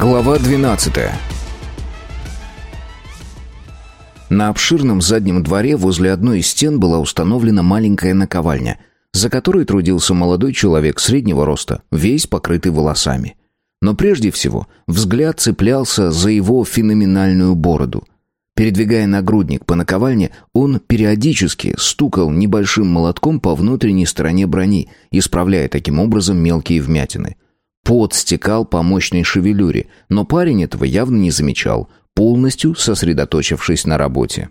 Глава 12 На обширном заднем дворе возле одной из стен была установлена маленькая наковальня, за которой трудился молодой человек среднего роста, весь покрытый волосами. Но прежде всего взгляд цеплялся за его феноменальную бороду. Передвигая нагрудник по наковальне, он периодически стукал небольшим молотком по внутренней стороне брони, исправляя таким образом мелкие вмятины. Пот стекал по мощной шевелюре, но парень этого явно не замечал, полностью сосредоточившись на работе.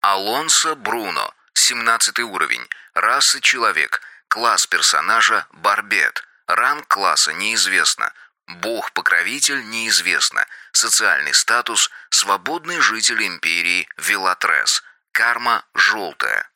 Алонсо Бруно, 17 уровень, раса человек, класс персонажа Барбет, ранг класса неизвестно, бог-покровитель неизвестно, социальный статус свободный житель империи Вилатрес, карма желтая.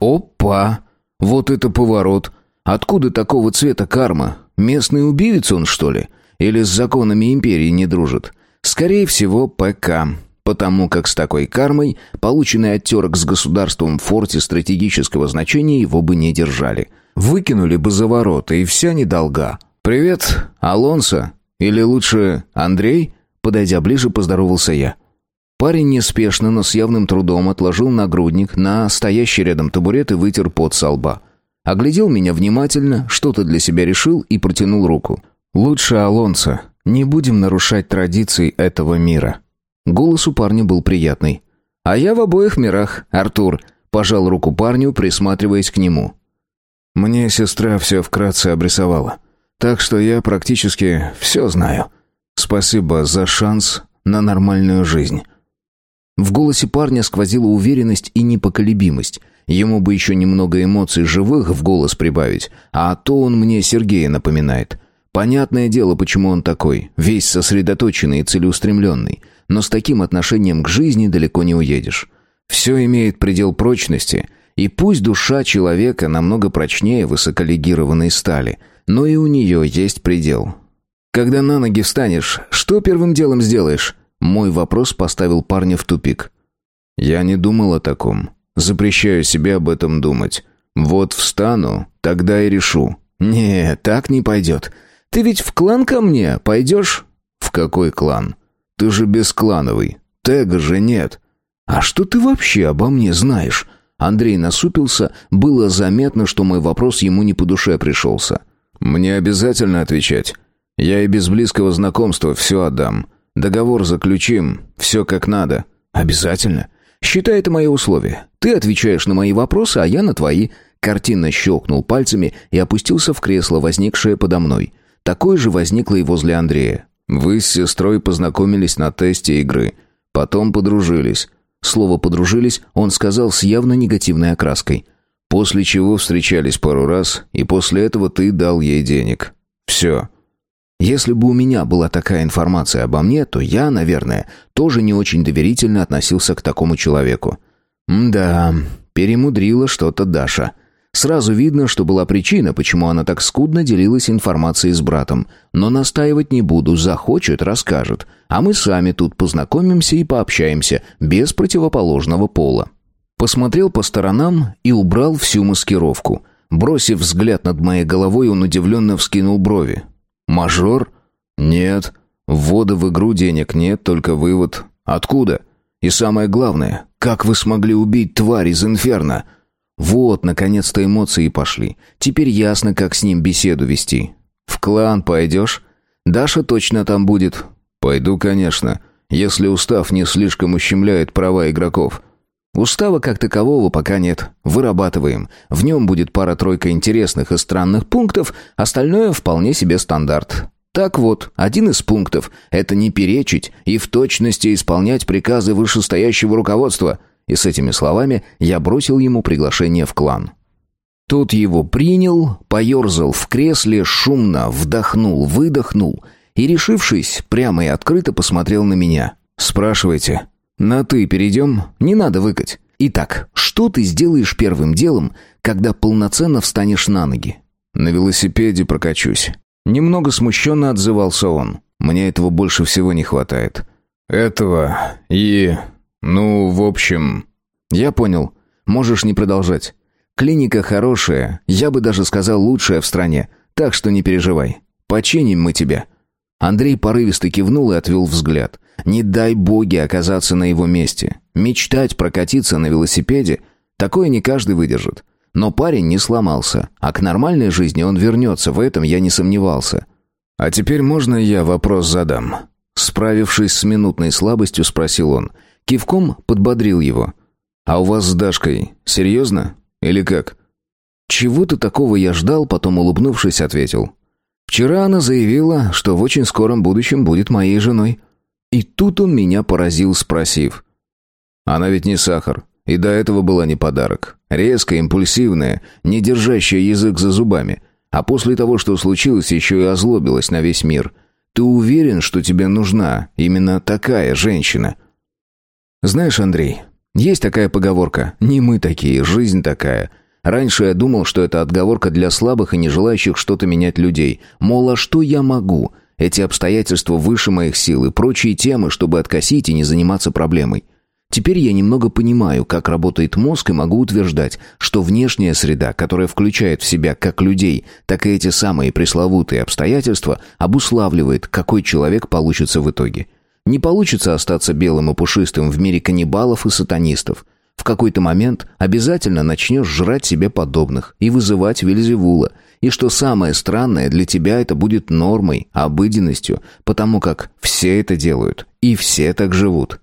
Опа! Вот это поворот! Откуда такого цвета карма? Местный убивец он, что ли? Или с законами империи не дружит? Скорее всего, ПК. Потому как с такой кармой, полученный от терок с государством в форте стратегического значения его бы не держали. Выкинули бы за ворота, и вся недолга. «Привет, Алонсо. Или лучше, Андрей?» Подойдя ближе, поздоровался я. Парень неспешно, но с явным трудом отложил нагрудник на стоящий рядом табурет и вытер пот со лба. Оглядел меня внимательно, что-то для себя решил и протянул руку. «Лучше Алонсо. Не будем нарушать традиции этого мира». Голос у парня был приятный. «А я в обоих мирах, Артур», — пожал руку парню, присматриваясь к нему. «Мне сестра все вкратце обрисовала. Так что я практически все знаю. Спасибо за шанс на нормальную жизнь». В голосе парня сквозила уверенность и непоколебимость. Ему бы еще немного эмоций живых в голос прибавить, а то он мне Сергея напоминает. Понятное дело, почему он такой, весь сосредоточенный и целеустремленный. Но с таким отношением к жизни далеко не уедешь. Все имеет предел прочности, и пусть душа человека намного прочнее высоколегированной стали, но и у нее есть предел. Когда на ноги встанешь, что первым делом сделаешь? Мой вопрос поставил парня в тупик. Я не думал о таком. Запрещаю себе об этом думать. Вот встану, тогда и решу. Не, так не пойдет. Ты ведь в клан ко мне пойдешь? В какой клан? Ты же бесклановый. Тега же нет. А что ты вообще обо мне знаешь? Андрей насупился, было заметно, что мой вопрос ему не по душе пришелся. Мне обязательно отвечать. Я и без близкого знакомства все отдам. Договор заключим, все как надо. Обязательно. Считай это мои условия. Ты отвечаешь на мои вопросы, а я на твои. Картинно щелкнул пальцами и опустился в кресло, возникшее подо мной. Такое же возникло и возле Андрея. Вы с сестрой познакомились на тесте игры. Потом подружились. Слово «подружились» он сказал с явно негативной окраской. После чего встречались пару раз, и после этого ты дал ей денег. Все. Если бы у меня была такая информация обо мне, то я, наверное, тоже не очень доверительно относился к такому человеку. Да, перемудрила что-то Даша. Сразу видно, что была причина, почему она так скудно делилась информацией с братом. Но настаивать не буду, захочет, расскажет. А мы сами тут познакомимся и пообщаемся, без противоположного пола. Посмотрел по сторонам и убрал всю маскировку. Бросив взгляд над моей головой, он удивленно вскинул брови. Мажор? Нет. Ввода в игру денег нет, только вывод. Откуда? И самое главное, как вы смогли убить тварь из инферно? Вот, наконец-то эмоции пошли. Теперь ясно, как с ним беседу вести. В клан пойдешь? Даша точно там будет. Пойду, конечно, если устав не слишком ущемляет права игроков. Устава как такового пока нет. Вырабатываем. В нем будет пара-тройка интересных и странных пунктов, остальное вполне себе стандарт. Так вот, один из пунктов – это не перечить и в точности исполнять приказы вышестоящего руководства. И с этими словами я бросил ему приглашение в клан. Тот его принял, поерзал в кресле, шумно вдохнул-выдохнул и, решившись, прямо и открыто посмотрел на меня. «Спрашивайте». «На «ты» перейдем? Не надо выкать. Итак, что ты сделаешь первым делом, когда полноценно встанешь на ноги?» «На велосипеде прокачусь». Немного смущенно отзывался он. «Мне этого больше всего не хватает». «Этого и... ну, в общем...» «Я понял. Можешь не продолжать. Клиника хорошая, я бы даже сказал лучшая в стране, так что не переживай. Починим мы тебя». Андрей порывисто кивнул и отвел взгляд. Не дай боги оказаться на его месте. Мечтать прокатиться на велосипеде – такое не каждый выдержит. Но парень не сломался, а к нормальной жизни он вернется, в этом я не сомневался. «А теперь можно я вопрос задам?» Справившись с минутной слабостью, спросил он. Кивком подбодрил его. «А у вас с Дашкой серьезно? Или как?» Чего-то такого я ждал, потом, улыбнувшись, ответил. «Вчера она заявила, что в очень скором будущем будет моей женой». И тут он меня поразил, спросив. «Она ведь не сахар, и до этого была не подарок. Резкая, импульсивная, не держащая язык за зубами. А после того, что случилось, еще и озлобилась на весь мир. Ты уверен, что тебе нужна именно такая женщина?» «Знаешь, Андрей, есть такая поговорка «не мы такие, жизнь такая». Раньше я думал, что это отговорка для слабых и не желающих что-то менять людей. Мол, а что я могу? Эти обстоятельства выше моих сил и прочие темы, чтобы откосить и не заниматься проблемой. Теперь я немного понимаю, как работает мозг и могу утверждать, что внешняя среда, которая включает в себя как людей, так и эти самые пресловутые обстоятельства, обуславливает, какой человек получится в итоге. Не получится остаться белым и пушистым в мире каннибалов и сатанистов. В какой-то момент обязательно начнешь жрать себе подобных и вызывать Вельзевула. И что самое странное, для тебя это будет нормой, обыденностью, потому как все это делают, и все так живут.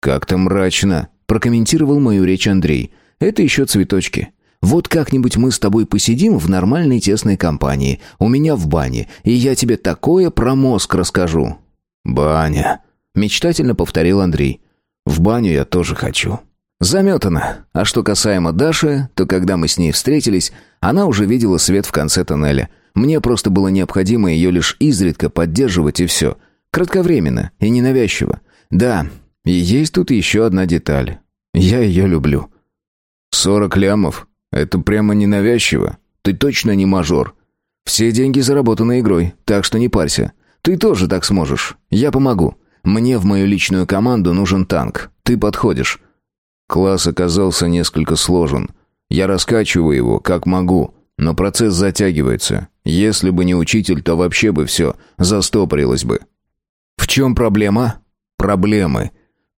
«Как-то мрачно», — прокомментировал мою речь Андрей. «Это еще цветочки. Вот как-нибудь мы с тобой посидим в нормальной тесной компании, у меня в бане, и я тебе такое про мозг расскажу». «Баня», — мечтательно повторил Андрей. «В баню я тоже хочу». Заметано. А что касаемо Даши, то когда мы с ней встретились, она уже видела свет в конце тоннеля. Мне просто было необходимо ее лишь изредка поддерживать и все. Кратковременно и ненавязчиво. Да, и есть тут еще одна деталь. Я ее люблю. Сорок лямов? Это прямо ненавязчиво. Ты точно не мажор. Все деньги заработаны игрой, так что не парься. Ты тоже так сможешь. Я помогу. Мне в мою личную команду нужен танк. Ты подходишь. Класс оказался несколько сложен. Я раскачиваю его, как могу, но процесс затягивается. Если бы не учитель, то вообще бы все застопорилось бы. В чем проблема? Проблемы.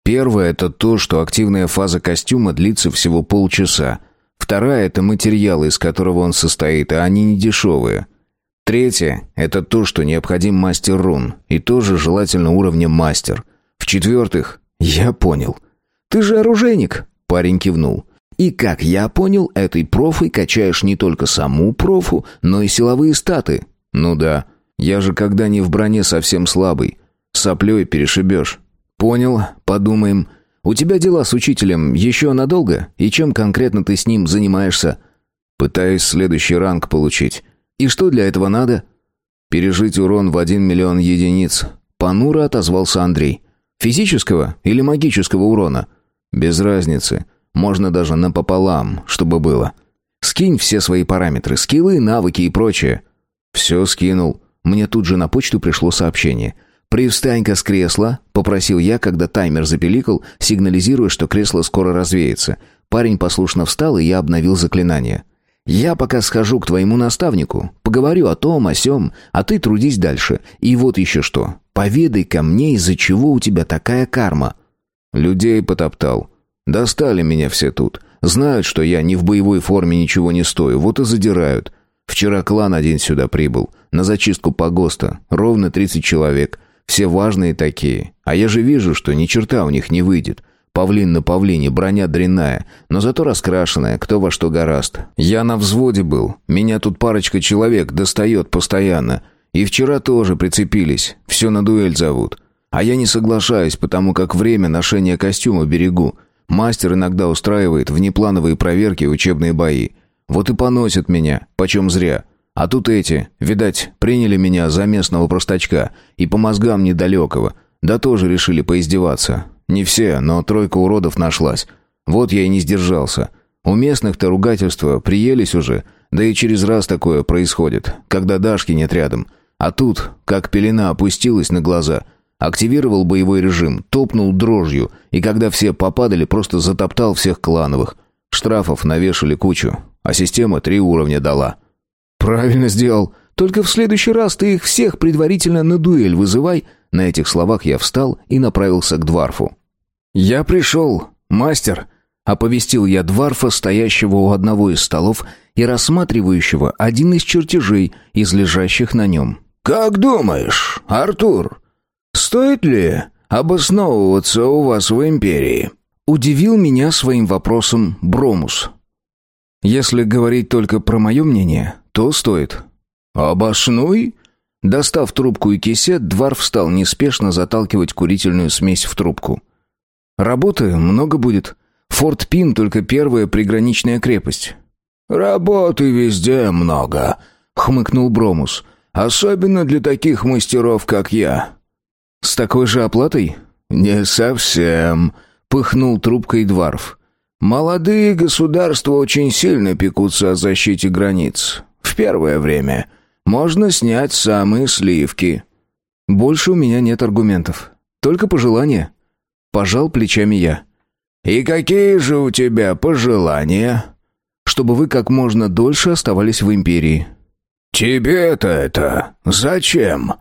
Первое – это то, что активная фаза костюма длится всего полчаса. Вторая – это материал, из которого он состоит, а они не дешевые. Третье – это то, что необходим мастер рун, и тоже желательно уровня мастер. В-четвертых, я понял. «Ты же оружейник!» – парень кивнул. «И как я понял, этой профой качаешь не только саму профу, но и силовые статы». «Ну да, я же когда не в броне совсем слабый. Соплей перешибешь». «Понял, подумаем. У тебя дела с учителем еще надолго? И чем конкретно ты с ним занимаешься?» «Пытаюсь следующий ранг получить. И что для этого надо?» «Пережить урон в один миллион единиц», — понуро отозвался Андрей. «Физического или магического урона?» «Без разницы. Можно даже напополам, чтобы было. Скинь все свои параметры, скиллы, навыки и прочее». «Все скинул». Мне тут же на почту пришло сообщение — «Привстань-ка с кресла», — попросил я, когда таймер запеликал, сигнализируя, что кресло скоро развеется. Парень послушно встал, и я обновил заклинание. «Я пока схожу к твоему наставнику, поговорю о том, о сём, а ты трудись дальше. И вот еще что. Поведай ко мне, из-за чего у тебя такая карма». Людей потоптал. Достали меня все тут. Знают, что я ни в боевой форме ничего не стою, вот и задирают. Вчера клан один сюда прибыл, на зачистку погоста, ровно тридцать человек. Все важные такие. А я же вижу, что ни черта у них не выйдет. Павлин на павлине, броня дрянная, но зато раскрашенная, кто во что гораст. Я на взводе был. Меня тут парочка человек достает постоянно. И вчера тоже прицепились. Все на дуэль зовут. А я не соглашаюсь, потому как время ношения костюма берегу. Мастер иногда устраивает внеплановые проверки и учебные бои. Вот и поносят меня, почем зря. А тут эти, видать, приняли меня за местного простачка и по мозгам недалекого. Да тоже решили поиздеваться. Не все, но тройка уродов нашлась. Вот я и не сдержался. У местных-то ругательства приелись уже, да и через раз такое происходит, когда Дашки нет рядом. А тут, как пелена опустилась на глаза, активировал боевой режим, топнул дрожью, и когда все попадали, просто затоптал всех клановых. Штрафов навешали кучу, а система три уровня дала. «Правильно сделал», Только в следующий раз ты их всех предварительно на дуэль вызывай». На этих словах я встал и направился к Дварфу. «Я пришел, мастер», — оповестил я Дварфа, стоящего у одного из столов и рассматривающего один из чертежей из лежащих на нем. «Как думаешь, Артур, стоит ли обосновываться у вас в Империи?» Удивил меня своим вопросом Бромус. «Если говорить только про мое мнение, то стоит. «Обоснуй?» Достав трубку и кисет, Двар встал неспешно заталкивать курительную смесь в трубку. «Работы много будет. Форт Пин только первая приграничная крепость». «Работы везде много», — хмыкнул Бромус. «Особенно для таких мастеров, как я». «С такой же оплатой?» «Не совсем», — пыхнул трубкой Дварф. «Молодые государства очень сильно пекутся о защите границ. В первое время». Можно снять самые сливки. Больше у меня нет аргументов. Только пожелания. Пожал плечами я. И какие же у тебя пожелания? Чтобы вы как можно дольше оставались в империи. Тебе-то это зачем?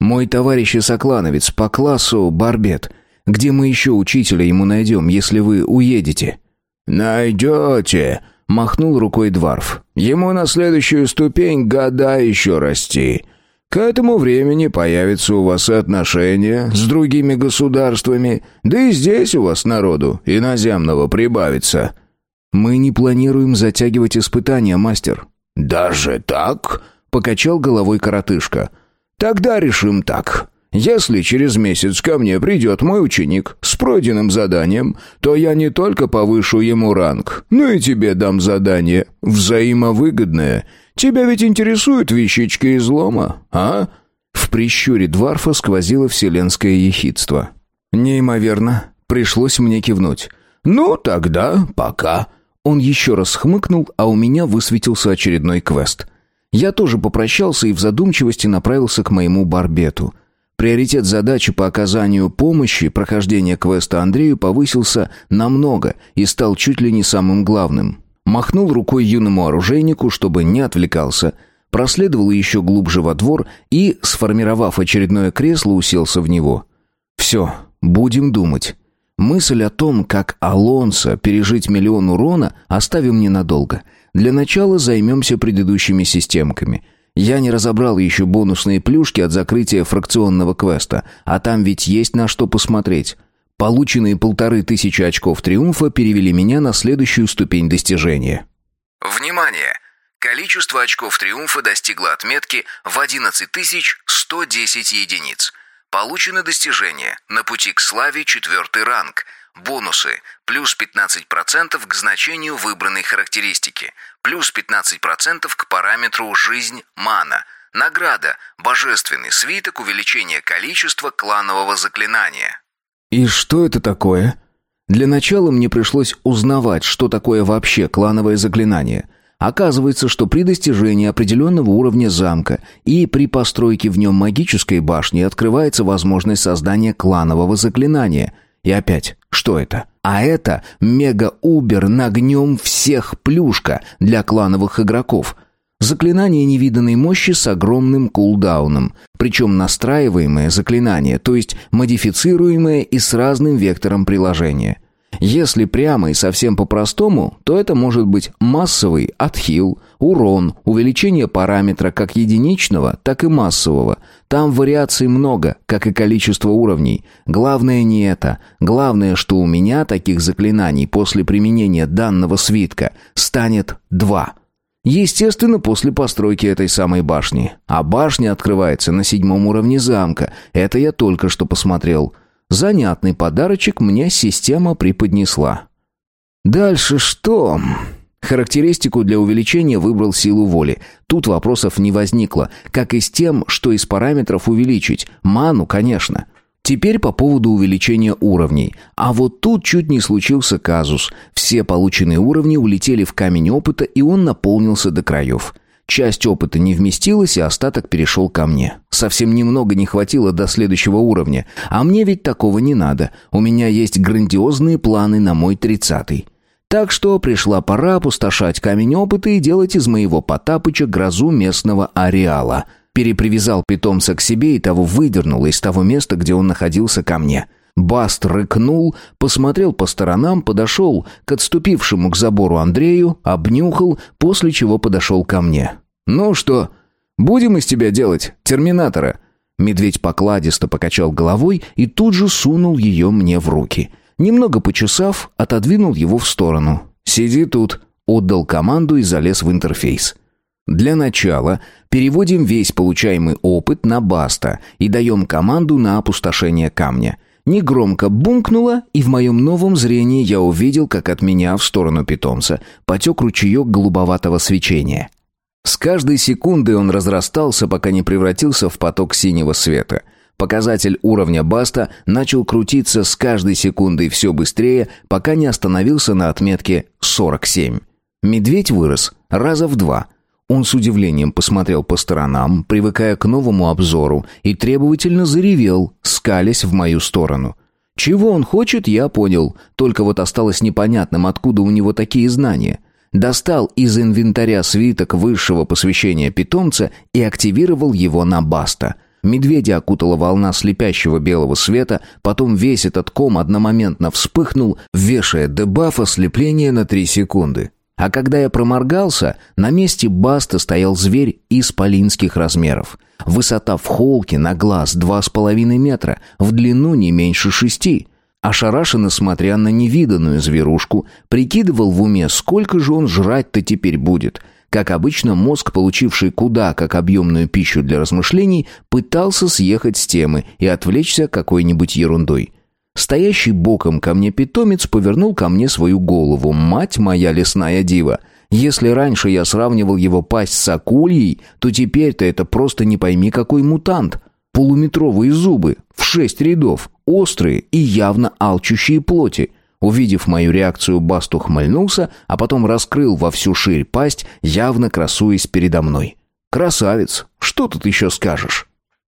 Мой товарищ и соклановец по классу Барбет. Где мы еще учителя ему найдем, если вы уедете? Найдете, Махнул рукой Дварф. «Ему на следующую ступень года еще расти. К этому времени появятся у вас отношения с другими государствами, да и здесь у вас народу иноземного прибавится». «Мы не планируем затягивать испытания, мастер». «Даже так?» — покачал головой коротышка. «Тогда решим так. Если через месяц ко мне придет мой ученик с пройденным заданием, то я не только повышу ему ранг, но и тебе дам задание, взаимовыгодное. Тебя ведь интересуют вещички излома, а?» В прищуре Дварфа сквозило вселенское ехидство. «Неимоверно. Пришлось мне кивнуть». «Ну, тогда пока». Он еще раз хмыкнул, а у меня высветился очередной квест. Я тоже попрощался и в задумчивости направился к моему барбету — Приоритет задачи по оказанию помощи прохождения квеста Андрею повысился намного и стал чуть ли не самым главным. Махнул рукой юному оружейнику, чтобы не отвлекался, проследовал еще глубже во двор и, сформировав очередное кресло, уселся в него. «Все, будем думать». Мысль о том, как Алонсо пережить миллион урона, оставим ненадолго. Для начала займемся предыдущими системками – я не разобрал еще бонусные плюшки от закрытия фракционного квеста, а там ведь есть на что посмотреть. Полученные полторы тысячи очков триумфа перевели меня на следующую ступень достижения. Внимание! Количество очков триумфа достигло отметки в 11110 единиц. Получено достижение на пути к славе четвертый ранг – Бонусы. Плюс 15% к значению выбранной характеристики. Плюс 15% к параметру «жизнь мана». Награда. Божественный свиток увеличения количества кланового заклинания. И что это такое? Для начала мне пришлось узнавать, что такое вообще клановое заклинание. Оказывается, что при достижении определенного уровня замка и при постройке в нем магической башни открывается возможность создания кланового заклинания – и опять, что это? А это мега-убер нагнем всех плюшка для клановых игроков. Заклинание невиданной мощи с огромным кулдауном. Причем настраиваемое заклинание, то есть модифицируемое и с разным вектором приложения. Если прямо и совсем по-простому, то это может быть массовый отхил, урон, увеличение параметра как единичного, так и массового. Там вариаций много, как и количество уровней. Главное не это. Главное, что у меня таких заклинаний после применения данного свитка станет два. Естественно, после постройки этой самой башни. А башня открывается на седьмом уровне замка. Это я только что посмотрел. Занятный подарочек мне система преподнесла. Дальше что? Характеристику для увеличения выбрал силу воли. Тут вопросов не возникло, как и с тем, что из параметров увеличить. Ману, конечно. Теперь по поводу увеличения уровней. А вот тут чуть не случился казус. Все полученные уровни улетели в камень опыта, и он наполнился до краев. Часть опыта не вместилась, и остаток перешел ко мне. Совсем немного не хватило до следующего уровня. А мне ведь такого не надо. У меня есть грандиозные планы на мой тридцатый. Так что пришла пора опустошать камень опыта и делать из моего Потапыча грозу местного ареала. Перепривязал питомца к себе и того выдернул из того места, где он находился ко мне. Баст рыкнул, посмотрел по сторонам, подошел к отступившему к забору Андрею, обнюхал, после чего подошел ко мне. «Ну что, будем из тебя делать терминатора?» Медведь покладисто покачал головой и тут же сунул ее мне в руки. Немного почесав, отодвинул его в сторону. «Сиди тут», — отдал команду и залез в интерфейс. Для начала переводим весь получаемый опыт на баста и даем команду на опустошение камня. Негромко бумкнуло, и в моем новом зрении я увидел, как от меня в сторону питомца потек ручеек голубоватого свечения. С каждой секундой он разрастался, пока не превратился в поток синего света. Показатель уровня Баста начал крутиться с каждой секундой все быстрее, пока не остановился на отметке 47. Медведь вырос раза в два. Он с удивлением посмотрел по сторонам, привыкая к новому обзору, и требовательно заревел, скалясь в мою сторону. Чего он хочет, я понял, только вот осталось непонятным, откуда у него такие знания достал из инвентаря свиток высшего посвящения питомца и активировал его на баста. Медведя окутала волна слепящего белого света, потом весь этот ком одномоментно вспыхнул, вешая дебаф ослепления на три секунды. А когда я проморгался, на месте баста стоял зверь исполинских размеров. Высота в холке на глаз два с половиной метра, в длину не меньше шести — Ошарашенно смотря на невиданную зверушку, прикидывал в уме, сколько же он жрать-то теперь будет. Как обычно, мозг, получивший куда как объемную пищу для размышлений, пытался съехать с темы и отвлечься какой-нибудь ерундой. Стоящий боком ко мне питомец повернул ко мне свою голову. «Мать моя лесная дива!» Если раньше я сравнивал его пасть с акульей, то теперь-то это просто не пойми какой мутант. Полуметровые зубы, в шесть рядов, острые и явно алчущие плоти. Увидев мою реакцию, Баст ухмыльнулся, а потом раскрыл во всю ширь пасть, явно красуясь передо мной. «Красавец! Что тут еще скажешь?»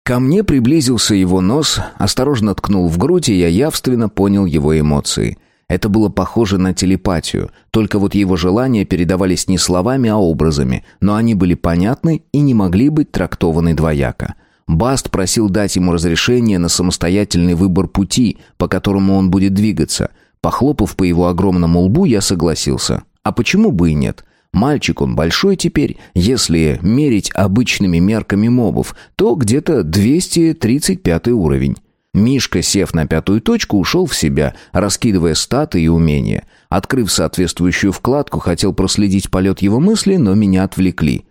Ко мне приблизился его нос, осторожно ткнул в грудь, и я явственно понял его эмоции. Это было похоже на телепатию, только вот его желания передавались не словами, а образами, но они были понятны и не могли быть трактованы двояко. Баст просил дать ему разрешение на самостоятельный выбор пути, по которому он будет двигаться. Похлопав по его огромному лбу, я согласился. А почему бы и нет? Мальчик он большой теперь, если мерить обычными мерками мобов, то где-то 235 уровень. Мишка, сев на пятую точку, ушел в себя, раскидывая статы и умения. Открыв соответствующую вкладку, хотел проследить полет его мысли, но меня отвлекли.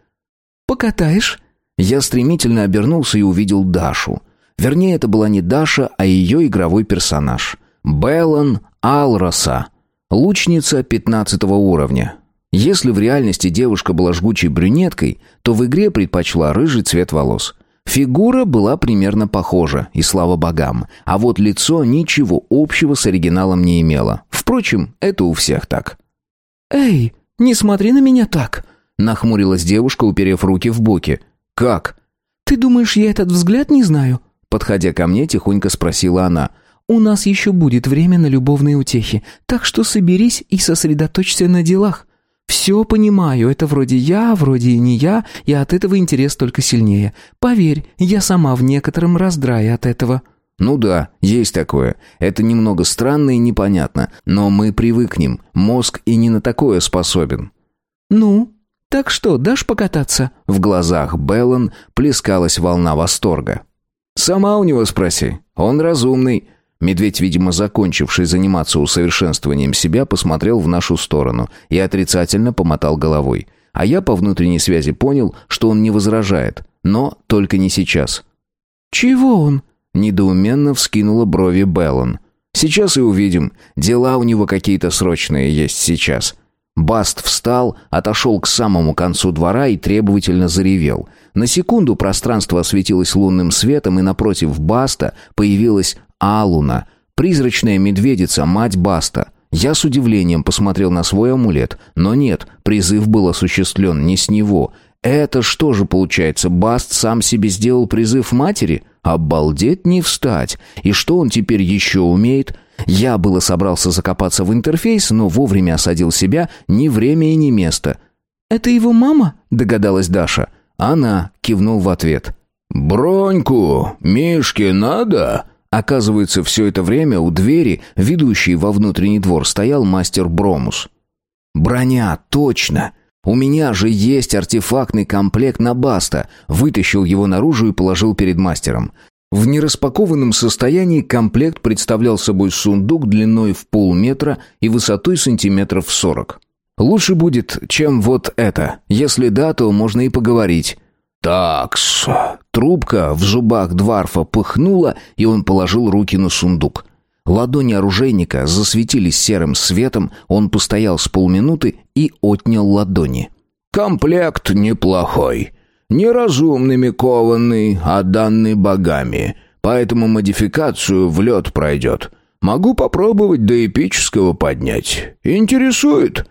«Покатаешь?» Я стремительно обернулся и увидел Дашу. Вернее, это была не Даша, а ее игровой персонаж. Беллан Алроса, лучница 15 уровня. Если в реальности девушка была жгучей брюнеткой, то в игре предпочла рыжий цвет волос. Фигура была примерно похожа, и слава богам, а вот лицо ничего общего с оригиналом не имело. Впрочем, это у всех так. «Эй, не смотри на меня так!» Нахмурилась девушка, уперев руки в боки. «Как?» «Ты думаешь, я этот взгляд не знаю?» Подходя ко мне, тихонько спросила она. «У нас еще будет время на любовные утехи, так что соберись и сосредоточься на делах. Все понимаю, это вроде я, вроде и не я, и от этого интерес только сильнее. Поверь, я сама в некотором раздрае от этого». «Ну да, есть такое. Это немного странно и непонятно, но мы привыкнем. Мозг и не на такое способен». «Ну, «Так что, дашь покататься?» В глазах Беллан плескалась волна восторга. «Сама у него спроси. Он разумный». Медведь, видимо, закончивший заниматься усовершенствованием себя, посмотрел в нашу сторону и отрицательно помотал головой. А я по внутренней связи понял, что он не возражает, но только не сейчас. «Чего он?» — недоуменно вскинула брови Беллан. «Сейчас и увидим. Дела у него какие-то срочные есть сейчас. Баст встал, отошел к самому концу двора и требовательно заревел. На секунду пространство осветилось лунным светом, и напротив Баста появилась Алуна, призрачная медведица, мать Баста. Я с удивлением посмотрел на свой амулет, но нет, призыв был осуществлен не с него. Это что же получается, Баст сам себе сделал призыв матери? Обалдеть не встать. И что он теперь еще умеет? Я было собрался закопаться в интерфейс, но вовремя осадил себя ни время и ни место. «Это его мама?» — догадалась Даша. Она кивнул в ответ. «Броньку, Мишке надо?» Оказывается, все это время у двери, ведущей во внутренний двор, стоял мастер Бромус. «Броня, точно! У меня же есть артефактный комплект на Баста!» Вытащил его наружу и положил перед мастером. В нераспакованном состоянии комплект представлял собой сундук длиной в полметра и высотой сантиметров сорок. «Лучше будет, чем вот это. Если да, то можно и поговорить». «Такс». Трубка в зубах Дварфа пыхнула, и он положил руки на сундук. Ладони оружейника засветились серым светом, он постоял с полминуты и отнял ладони. «Комплект неплохой. Неразумными кованный, а данный богами. Поэтому модификацию в лед пройдет. Могу попробовать до эпического поднять. Интересует?»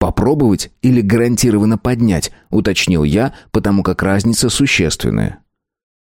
«Попробовать или гарантированно поднять», — уточнил я, потому как разница существенная.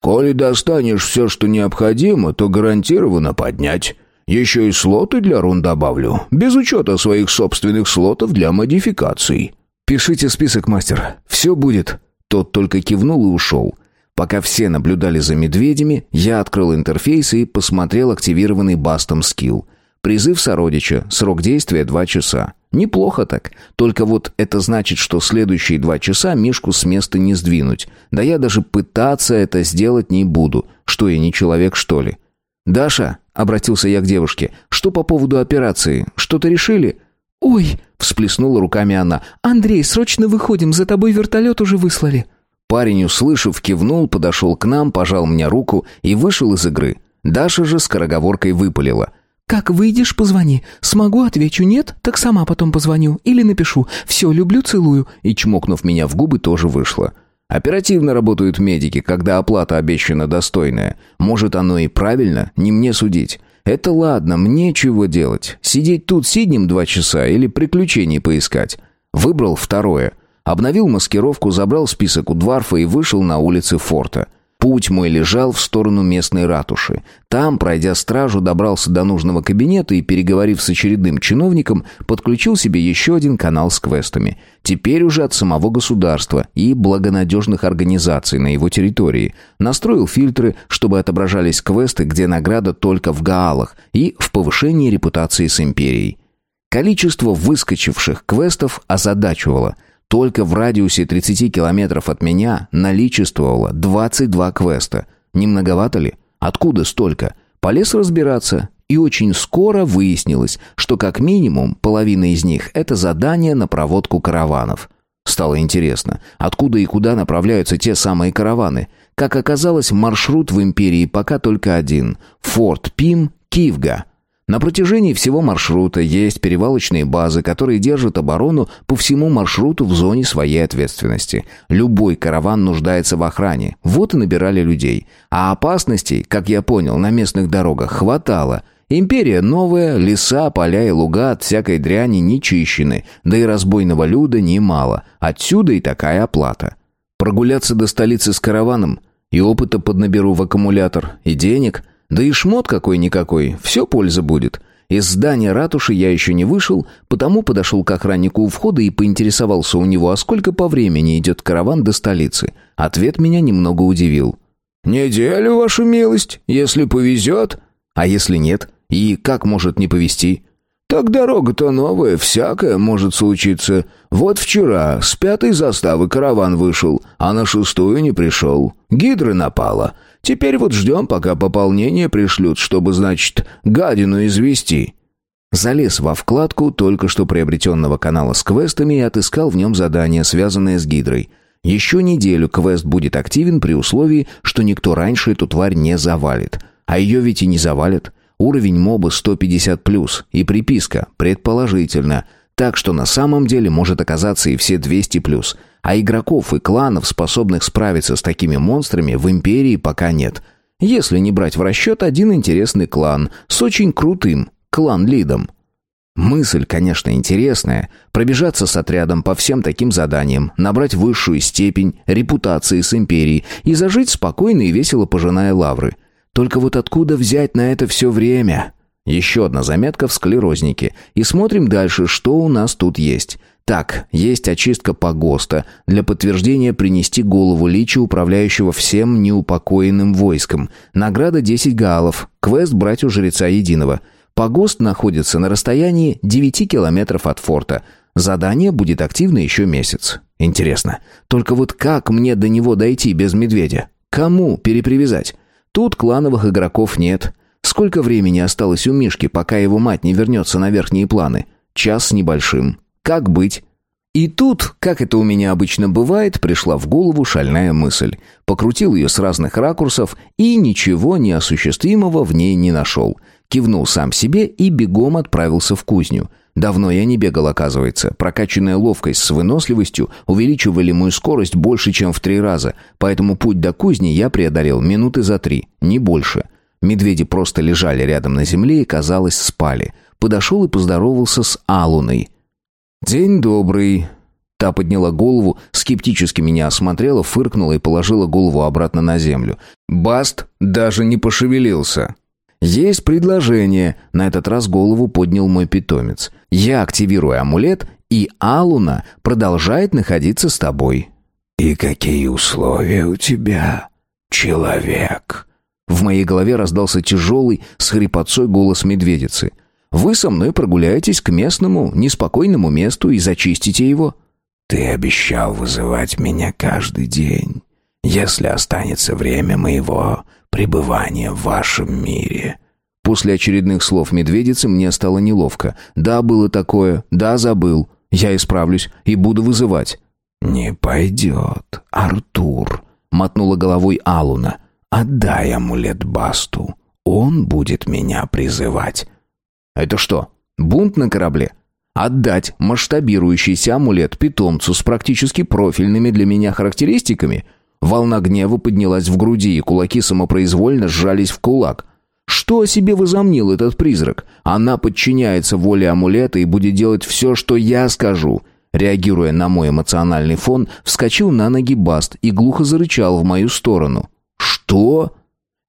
«Коли достанешь все, что необходимо, то гарантированно поднять. Еще и слоты для рун добавлю, без учета своих собственных слотов для модификаций». «Пишите список, мастер. Все будет». Тот только кивнул и ушел. Пока все наблюдали за медведями, я открыл интерфейс и посмотрел активированный бастом скилл. Призыв сородича, срок действия два часа. Неплохо так. Только вот это значит, что следующие два часа Мишку с места не сдвинуть. Да я даже пытаться это сделать не буду. Что я не человек, что ли? «Даша», — обратился я к девушке, — «что по поводу операции? Что-то решили?» «Ой!» — всплеснула руками она. «Андрей, срочно выходим, за тобой вертолет уже выслали». Парень, услышав, кивнул, подошел к нам, пожал мне руку и вышел из игры. Даша же скороговоркой выпалила. «Как выйдешь, позвони. Смогу, отвечу нет, так сама потом позвоню. Или напишу. Все, люблю, целую». И, чмокнув меня в губы, тоже вышла. Оперативно работают медики, когда оплата обещана достойная. Может, оно и правильно, не мне судить. Это ладно, мне чего делать? Сидеть тут сиднем два часа или приключений поискать? Выбрал второе. Обновил маскировку, забрал список у Дварфа и вышел на улицы форта. Путь мой лежал в сторону местной ратуши. Там, пройдя стражу, добрался до нужного кабинета и, переговорив с очередным чиновником, подключил себе еще один канал с квестами. Теперь уже от самого государства и благонадежных организаций на его территории. Настроил фильтры, чтобы отображались квесты, где награда только в Гаалах и в повышении репутации с империей. Количество выскочивших квестов озадачивало – только в радиусе 30 километров от меня наличествовало 22 квеста. Не многовато ли? Откуда столько? Полез разбираться, и очень скоро выяснилось, что как минимум половина из них – это задание на проводку караванов. Стало интересно, откуда и куда направляются те самые караваны. Как оказалось, маршрут в империи пока только один – Форт Пим, Кивга – на протяжении всего маршрута есть перевалочные базы, которые держат оборону по всему маршруту в зоне своей ответственности. Любой караван нуждается в охране. Вот и набирали людей. А опасностей, как я понял, на местных дорогах хватало. Империя новая, леса, поля и луга от всякой дряни не чищены, да и разбойного люда немало. Отсюда и такая оплата. Прогуляться до столицы с караваном и опыта поднаберу в аккумулятор, и денег – да и шмот какой-никакой, все польза будет. Из здания ратуши я еще не вышел, потому подошел к охраннику у входа и поинтересовался у него, а сколько по времени идет караван до столицы. Ответ меня немного удивил. «Неделю, ваша милость, если повезет». «А если нет? И как может не повезти?» «Так дорога-то новая, всякое может случиться. Вот вчера с пятой заставы караван вышел, а на шестую не пришел. Гидра напала. Теперь вот ждем, пока пополнение пришлют, чтобы, значит, гадину извести». Залез во вкладку только что приобретенного канала с квестами и отыскал в нем задание, связанное с Гидрой. Еще неделю квест будет активен при условии, что никто раньше эту тварь не завалит. А ее ведь и не завалят. Уровень моба 150+, и приписка «предположительно», так что на самом деле может оказаться и все 200+. А игроков и кланов, способных справиться с такими монстрами, в Империи пока нет. Если не брать в расчет один интересный клан с очень крутым клан-лидом. Мысль, конечно, интересная. Пробежаться с отрядом по всем таким заданиям, набрать высшую степень репутации с империей и зажить спокойно и весело пожиная лавры. Только вот откуда взять на это все время? Еще одна заметка в склерознике. И смотрим дальше, что у нас тут есть. Так, есть очистка погоста для подтверждения принести голову личи управляющего всем неупокоенным войском. Награда 10 гаалов. Квест брать у жреца единого. Погост находится на расстоянии 9 километров от форта. Задание будет активно еще месяц. Интересно, только вот как мне до него дойти без медведя? Кому перепривязать? Тут клановых игроков нет. Сколько времени осталось у Мишки, пока его мать не вернется на верхние планы? Час с небольшим. Как быть? И тут, как это у меня обычно бывает, пришла в голову шальная мысль. Покрутил ее с разных ракурсов и ничего неосуществимого в ней не нашел. Кивнул сам себе и бегом отправился в кузню. Давно я не бегал, оказывается. Прокачанная ловкость с выносливостью увеличивали мою скорость больше, чем в три раза, поэтому путь до кузни я преодолел минуты за три, не больше. Медведи просто лежали рядом на земле и, казалось, спали. Подошел и поздоровался с Алуной. «День добрый». Та подняла голову, скептически меня осмотрела, фыркнула и положила голову обратно на землю. Баст даже не пошевелился. «Есть предложение», — на этот раз голову поднял мой питомец. «Я активирую амулет, и Алуна продолжает находиться с тобой». «И какие условия у тебя, человек?» В моей голове раздался тяжелый, с хрипотцой голос медведицы. «Вы со мной прогуляетесь к местному, неспокойному месту и зачистите его». «Ты обещал вызывать меня каждый день, если останется время моего пребывания в вашем мире». После очередных слов медведицы мне стало неловко. «Да, было такое. Да, забыл. Я исправлюсь и буду вызывать». «Не пойдет, Артур», — мотнула головой Алуна. «Отдай амулет Басту. Он будет меня призывать». «Это что, бунт на корабле?» «Отдать масштабирующийся амулет питомцу с практически профильными для меня характеристиками?» Волна гнева поднялась в груди, и кулаки самопроизвольно сжались в кулак. Что о себе возомнил этот призрак? Она подчиняется воле амулета и будет делать все, что я скажу. Реагируя на мой эмоциональный фон, вскочил на ноги Баст и глухо зарычал в мою сторону. «Что?»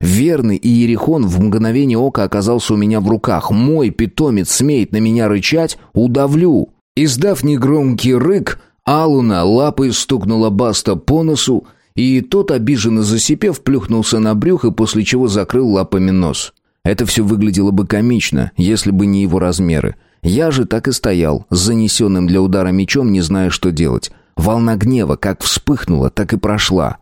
Верный Иерихон в мгновение ока оказался у меня в руках. Мой питомец смеет на меня рычать, удавлю. Издав негромкий рык, Алуна лапой стукнула Баста по носу, и тот, обиженно засипев, плюхнулся на брюхо, после чего закрыл лапами нос. Это все выглядело бы комично, если бы не его размеры. Я же так и стоял, с занесенным для удара мечом, не зная, что делать. Волна гнева как вспыхнула, так и прошла.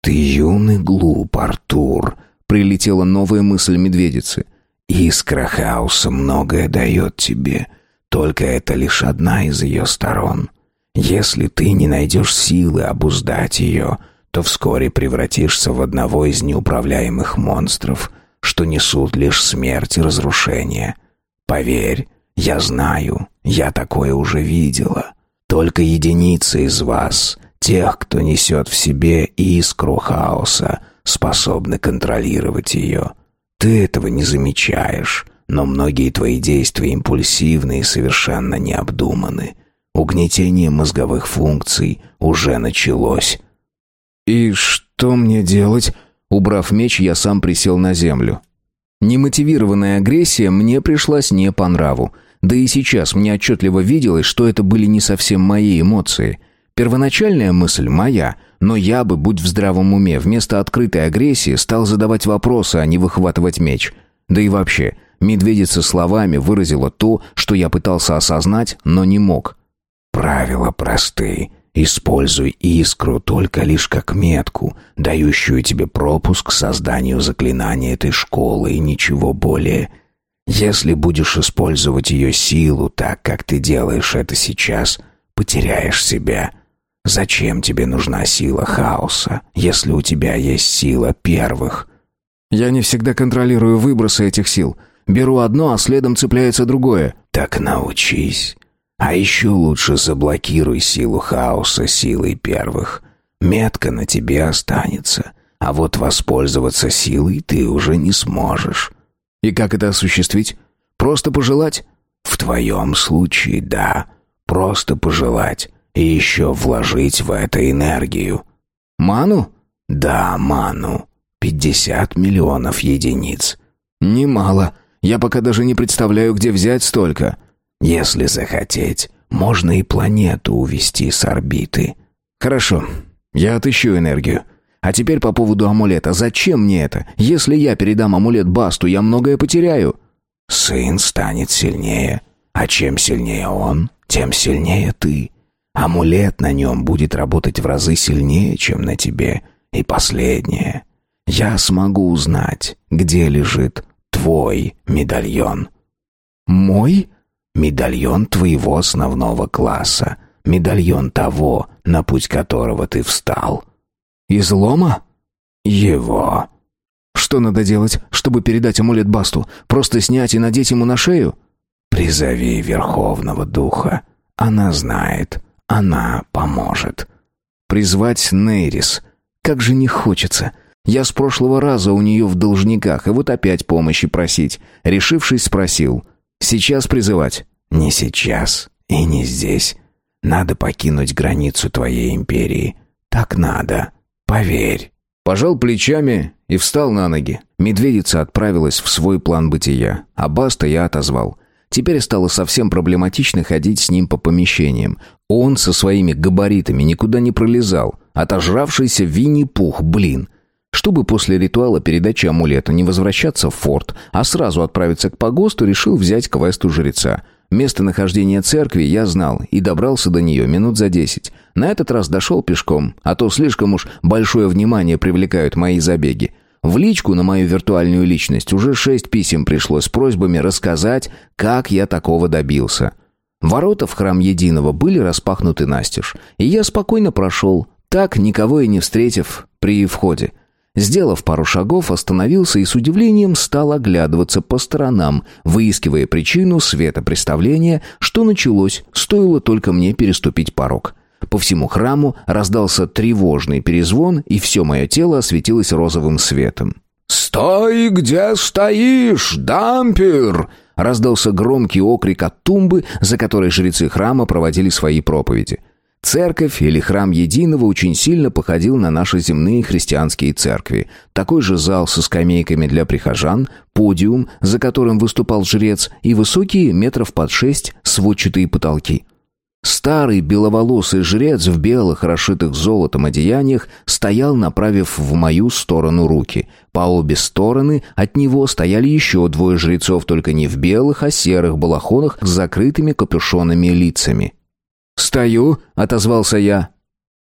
«Ты юный глуп, Артур», — прилетела новая мысль медведицы. «Искра хаоса многое дает тебе, только это лишь одна из ее сторон. Если ты не найдешь силы обуздать ее, то вскоре превратишься в одного из неуправляемых монстров, что несут лишь смерть и разрушение. Поверь, я знаю, я такое уже видела. Только единицы из вас, тех, кто несет в себе искру хаоса, способны контролировать ее. Ты этого не замечаешь, но многие твои действия импульсивны и совершенно необдуманы. Угнетение мозговых функций уже началось. «И что мне делать?» Убрав меч, я сам присел на землю. Немотивированная агрессия мне пришлась не по нраву. Да и сейчас мне отчетливо виделось, что это были не совсем мои эмоции. Первоначальная мысль моя, но я бы, будь в здравом уме, вместо открытой агрессии стал задавать вопросы, а не выхватывать меч. Да и вообще, медведица словами выразила то, что я пытался осознать, но не мог. «Правила просты», Используй искру только лишь как метку, дающую тебе пропуск к созданию заклинания этой школы и ничего более. Если будешь использовать ее силу так, как ты делаешь это сейчас, потеряешь себя. Зачем тебе нужна сила хаоса, если у тебя есть сила первых? Я не всегда контролирую выбросы этих сил. Беру одно, а следом цепляется другое. Так научись. А еще лучше заблокируй силу хаоса силой первых. Метка на тебе останется, а вот воспользоваться силой ты уже не сможешь. И как это осуществить? Просто пожелать? В твоем случае, да. Просто пожелать. И еще вложить в это энергию. Ману? Да, ману. Пятьдесят миллионов единиц. Немало. Я пока даже не представляю, где взять столько». «Если захотеть, можно и планету увести с орбиты». «Хорошо, я отыщу энергию. А теперь по поводу амулета. Зачем мне это? Если я передам амулет Басту, я многое потеряю». «Сын станет сильнее, а чем сильнее он, тем сильнее ты. Амулет на нем будет работать в разы сильнее, чем на тебе. И последнее. Я смогу узнать, где лежит твой медальон». «Мой?» «Медальон твоего основного класса. Медальон того, на путь которого ты встал». «Излома?» «Его». «Что надо делать, чтобы передать амулет Басту? Просто снять и надеть ему на шею?» «Призови Верховного Духа. Она знает. Она поможет». «Призвать Нейрис. Как же не хочется. Я с прошлого раза у нее в должниках, и вот опять помощи просить. Решившись, спросил. Сейчас призывать?» «Не сейчас и не здесь. Надо покинуть границу твоей империи. Так надо. Поверь». Пожал плечами и встал на ноги. Медведица отправилась в свой план бытия, а Баста я отозвал. Теперь стало совсем проблематично ходить с ним по помещениям. Он со своими габаритами никуда не пролезал. Отожравшийся Винни-Пух, блин. Чтобы после ритуала передачи амулета не возвращаться в форт, а сразу отправиться к погосту, решил взять квест у жреца – Местонахождение церкви я знал и добрался до нее минут за десять. На этот раз дошел пешком, а то слишком уж большое внимание привлекают мои забеги. В личку на мою виртуальную личность уже шесть писем пришло с просьбами рассказать, как я такого добился. Ворота в храм Единого были распахнуты настежь, и я спокойно прошел, так никого и не встретив при входе. Сделав пару шагов, остановился и с удивлением стал оглядываться по сторонам, выискивая причину светопреставления, что началось, стоило только мне переступить порог. По всему храму раздался тревожный перезвон, и все мое тело осветилось розовым светом. «Стой, где стоишь, дампер!» Раздался громкий окрик от тумбы, за которой жрецы храма проводили свои проповеди. Церковь или храм Единого очень сильно походил на наши земные христианские церкви. Такой же зал со скамейками для прихожан, подиум, за которым выступал жрец, и высокие метров под шесть сводчатые потолки. Старый беловолосый жрец в белых, расшитых золотом одеяниях стоял, направив в мою сторону руки. По обе стороны от него стояли еще двое жрецов, только не в белых, а серых балахонах с закрытыми капюшонами лицами. «Стою», — отозвался я.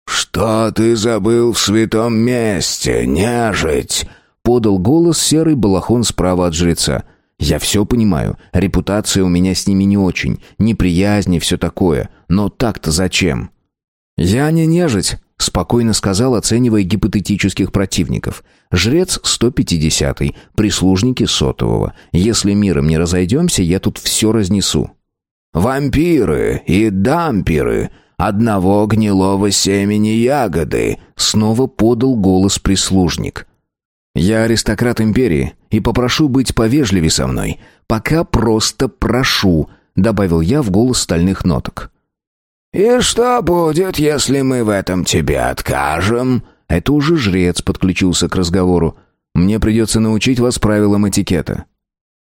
«Что ты забыл в святом месте, нежить?» — подал голос серый балахон справа от жреца. «Я все понимаю. Репутация у меня с ними не очень. Неприязнь и все такое. Но так-то зачем?» «Я не нежить», — спокойно сказал, оценивая гипотетических противников. «Жрец 150-й, прислужники сотового. Если миром не разойдемся, я тут все разнесу». «Вампиры и дампиры, одного гнилого семени ягоды», — снова подал голос прислужник. «Я аристократ империи и попрошу быть повежливее со мной. Пока просто прошу», — добавил я в голос стальных ноток. «И что будет, если мы в этом тебе откажем?» Это уже жрец подключился к разговору. «Мне придется научить вас правилам этикета».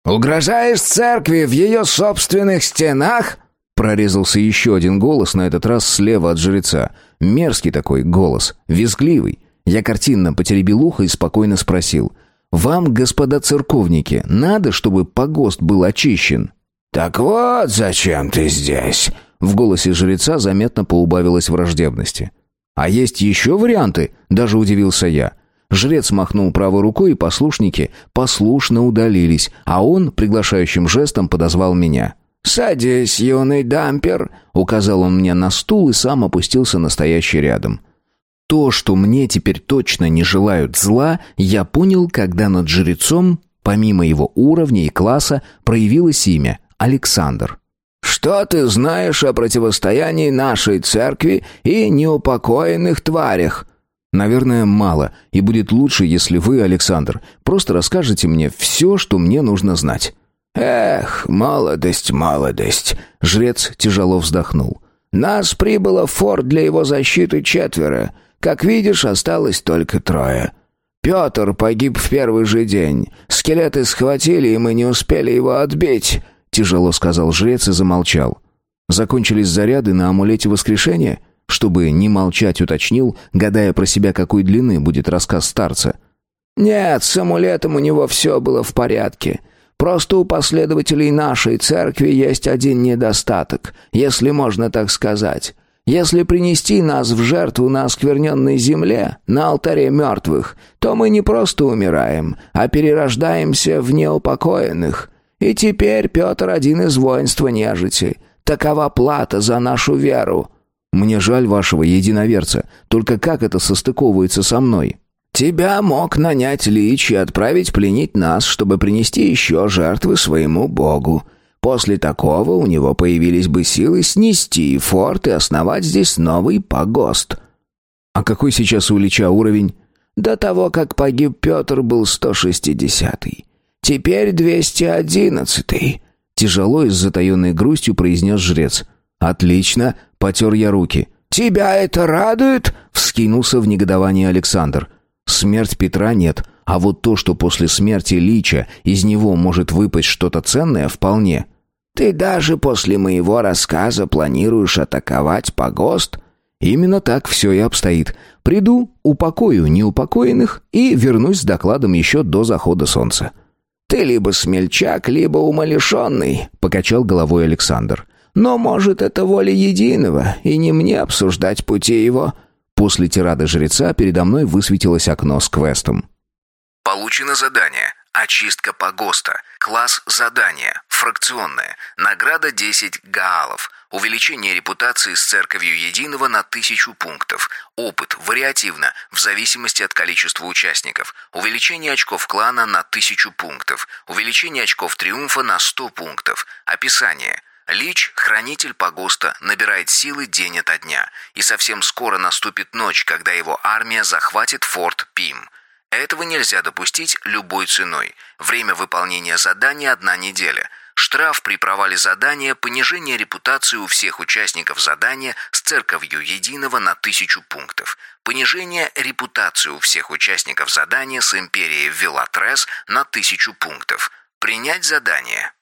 «Угрожаешь церкви в ее собственных стенах?» Прорезался еще один голос, на этот раз слева от жреца. Мерзкий такой голос, визгливый. Я картинно потеребил ухо и спокойно спросил. «Вам, господа церковники, надо, чтобы погост был очищен?» «Так вот, зачем ты здесь?» В голосе жреца заметно поубавилось враждебности. «А есть еще варианты?» – даже удивился я. Жрец махнул правой рукой, и послушники послушно удалились, а он приглашающим жестом подозвал меня. «Садись, юный дампер», — указал он мне на стул и сам опустился настоящий рядом. То, что мне теперь точно не желают зла, я понял, когда над жрецом, помимо его уровня и класса, проявилось имя — Александр. «Что ты знаешь о противостоянии нашей церкви и неупокоенных тварях?» Наверное, мало, и будет лучше, если вы, Александр, просто расскажете мне все, что мне нужно знать». «Эх, молодость, молодость!» — жрец тяжело вздохнул. «Нас прибыло в форт для его защиты четверо. Как видишь, осталось только трое. Петр погиб в первый же день. Скелеты схватили, и мы не успели его отбить», — тяжело сказал жрец и замолчал. Закончились заряды на амулете воскрешения? Чтобы не молчать, уточнил, гадая про себя, какой длины будет рассказ старца. «Нет, с амулетом у него все было в порядке. Просто у последователей нашей церкви есть один недостаток, если можно так сказать. Если принести нас в жертву на оскверненной земле, на алтаре мертвых, то мы не просто умираем, а перерождаемся в неупокоенных. И теперь Петр один из воинства нежити. Такова плата за нашу веру». «Мне жаль вашего единоверца. Только как это состыковывается со мной?» «Тебя мог нанять Лич и отправить пленить нас, чтобы принести еще жертвы своему богу. После такого у него появились бы силы снести форт и основать здесь новый погост». «А какой сейчас у Лича уровень?» «До того, как погиб Петр, был 160-й. Теперь 211-й». Тяжело и с затаенной грустью произнес жрец. «Отлично!» — потер я руки. «Тебя это радует?» — вскинулся в негодовании Александр. Смерть Петра нет, а вот то, что после смерти Лича из него может выпасть что-то ценное, вполне. Ты даже после моего рассказа планируешь атаковать погост? Именно так все и обстоит. Приду, упокою неупокоенных и вернусь с докладом еще до захода солнца. Ты либо смельчак, либо умалишенный, покачал головой Александр. Но, может, это воля единого, и не мне обсуждать пути его. После тирады жреца передо мной высветилось окно с квестом. Получено задание. Очистка погоста. Класс задания. Фракционное. Награда 10 гаалов. Увеличение репутации с церковью единого на 1000 пунктов. Опыт. Вариативно. В зависимости от количества участников. Увеличение очков клана на 1000 пунктов. Увеличение очков триумфа на 100 пунктов. Описание. Лич, хранитель погоста, набирает силы день ото дня, и совсем скоро наступит ночь, когда его армия захватит форт Пим. Этого нельзя допустить любой ценой. Время выполнения задания – одна неделя. Штраф при провале задания – понижение репутации у всех участников задания с церковью единого на тысячу пунктов. Понижение репутации у всех участников задания с империей Велатрес на тысячу пунктов. Принять задание.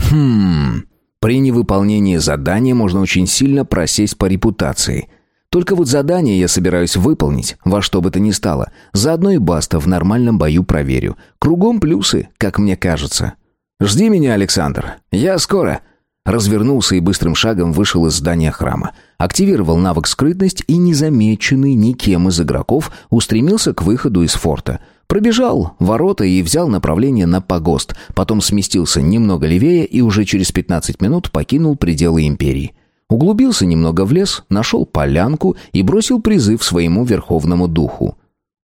Хм... При невыполнении задания можно очень сильно просесть по репутации – только вот задание я собираюсь выполнить, во что бы то ни стало. Заодно и баста в нормальном бою проверю. Кругом плюсы, как мне кажется. «Жди меня, Александр. Я скоро». Развернулся и быстрым шагом вышел из здания храма. Активировал навык скрытность и, незамеченный никем из игроков, устремился к выходу из форта. Пробежал ворота и взял направление на погост, потом сместился немного левее и уже через 15 минут покинул пределы империи. Углубился немного в лес, нашел полянку и бросил призыв своему верховному духу.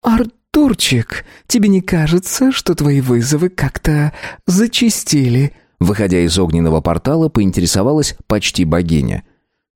«Артурчик, тебе не кажется, что твои вызовы как-то зачистили?» Выходя из огненного портала, поинтересовалась почти богиня.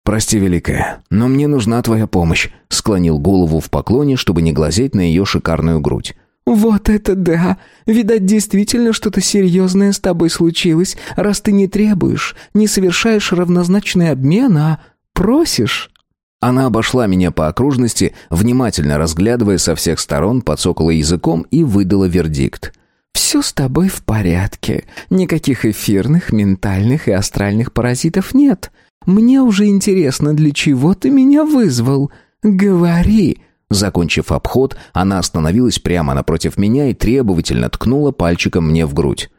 «Прости, Великая, но мне нужна твоя помощь», склонил голову в поклоне, чтобы не глазеть на ее шикарную грудь. «Вот это да! Видать, действительно что-то серьезное с тобой случилось, раз ты не требуешь, не совершаешь равнозначный обмен, а просишь». Она обошла меня по окружности, внимательно разглядывая со всех сторон, подсокала языком и выдала вердикт. «Все с тобой в порядке. Никаких эфирных, ментальных и астральных паразитов нет. Мне уже интересно, для чего ты меня вызвал. Говори, Закончив обход, она остановилась прямо напротив меня и требовательно ткнула пальчиком мне в грудь.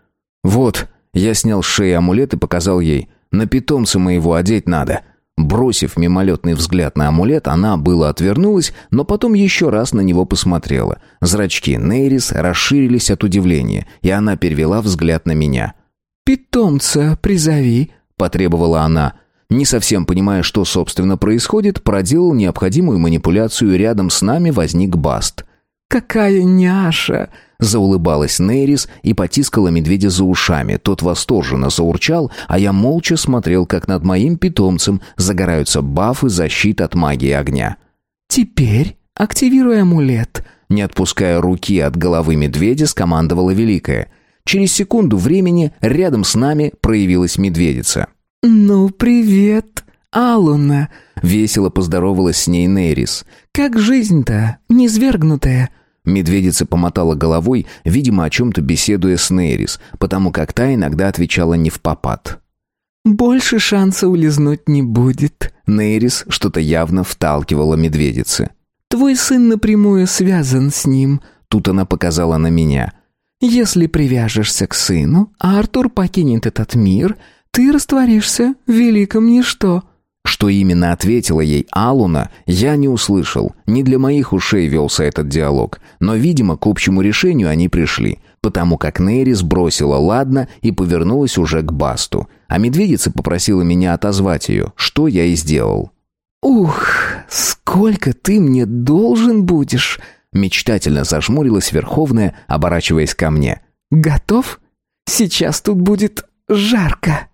«Вот», я снял с шеи амулет и показал ей. «На питомца моего одеть надо». Бросив мимолетный взгляд на амулет, она было отвернулась, но потом еще раз на него посмотрела. Зрачки Нейрис расширились от удивления, и она перевела взгляд на меня. «Питомца призови», — потребовала она. Не совсем понимая, что, собственно, происходит, проделал необходимую манипуляцию, и рядом с нами возник Баст. «Какая няша!» Заулыбалась Нейрис и потискала медведя за ушами. Тот восторженно заурчал, а я молча смотрел, как над моим питомцем загораются бафы защит от магии огня. «Теперь активируй амулет», не отпуская руки от головы медведя, скомандовала Великая. Через секунду времени рядом с нами проявилась медведица. «Ну, привет, Алуна!» — весело поздоровалась с ней Нейрис. «Как жизнь-то, низвергнутая?» Медведица помотала головой, видимо, о чем-то беседуя с Нейрис, потому как та иногда отвечала не в попад. «Больше шанса улизнуть не будет», — Нейрис что-то явно вталкивала медведице. «Твой сын напрямую связан с ним», — тут она показала на меня. «Если привяжешься к сыну, а Артур покинет этот мир, ты растворишься в великом ничто». Что именно ответила ей Алуна, я не услышал. Не для моих ушей велся этот диалог. Но, видимо, к общему решению они пришли, потому как Нейрис бросила «ладно» и повернулась уже к Басту. А медведица попросила меня отозвать ее, что я и сделал. «Ух, сколько ты мне должен будешь!» Мечтательно зажмурилась Верховная, оборачиваясь ко мне. «Готов? Сейчас тут будет жарко!»